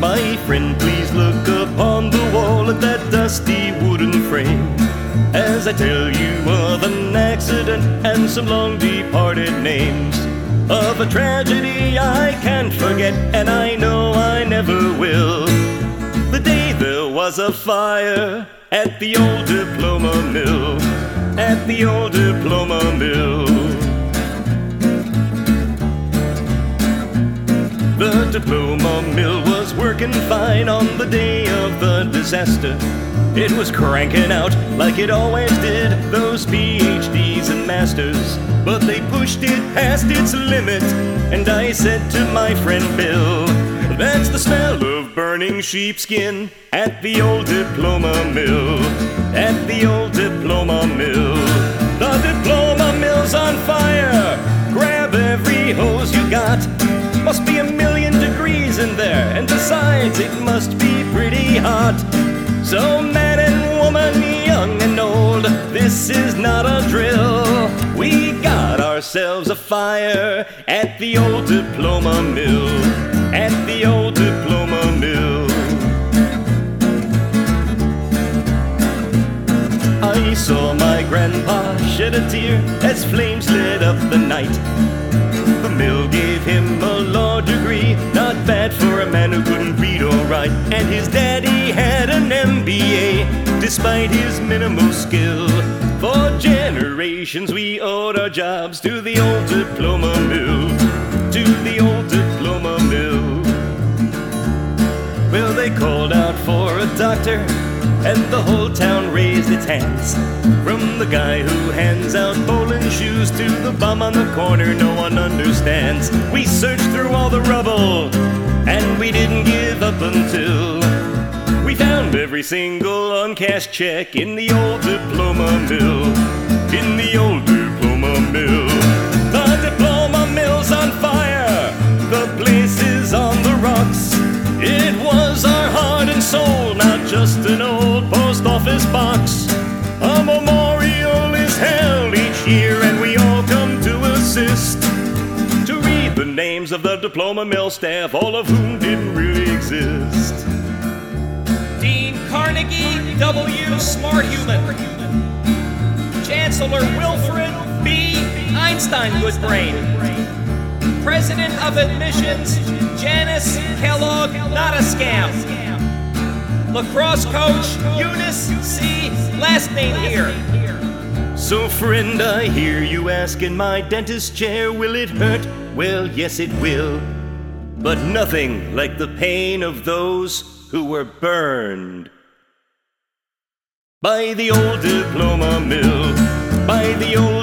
My friend, please look upon the wall at that dusty wooden frame. As I tell you of an accident and some long departed names of a tragedy I can't forget, and I know I never will. The day there was a fire at the old diploma mill, at the old diploma mill. The diploma mill working fine on the day of the disaster. It was cranking out like it always did, those PhDs and masters. But they pushed it past its limit, and I said to my friend Bill, That's the smell of burning sheepskin at the old diploma mill, at the old diploma mill. The diploma mill's on fire, grab every hose you got. Must be a besides, it must be pretty hot. So, man and woman, young and old, this is not a drill. We got ourselves a fire at the old diploma mill, at the old diploma mill. I saw my grandpa shed a tear as flames lit up the night. The mill gave And his daddy had an MBA, despite his minimal skill. For generations, we owed our jobs to the old diploma mill, to the old diploma mill. Well, they called out for a doctor, and the whole town raised its hands. From the guy who hands out bowling shoes to the bum on the corner, no one understands. We searched through all the rubble, and we didn't give up until we found every single uncashed check in the old diploma mill. In the old diploma mill. The diploma mill's on fire, the place is on the rocks. It was our heart and soul, not just an old post office box. A memorial is held each year, and we all come to assist. To read the names of the diploma mill staff, all of whom didn't really exist. Dean Carnegie W. Smart Human. Chancellor Wilfred B. Einstein Goodbrain. President of Admissions Janice Kellogg Not a Scam. Lacrosse coach Eunice C. Last name here. So, friend, I hear you ask in my dentist chair, will it hurt? Well, yes, it will. But nothing like the pain of those who were burned. By the old diploma mill, by the old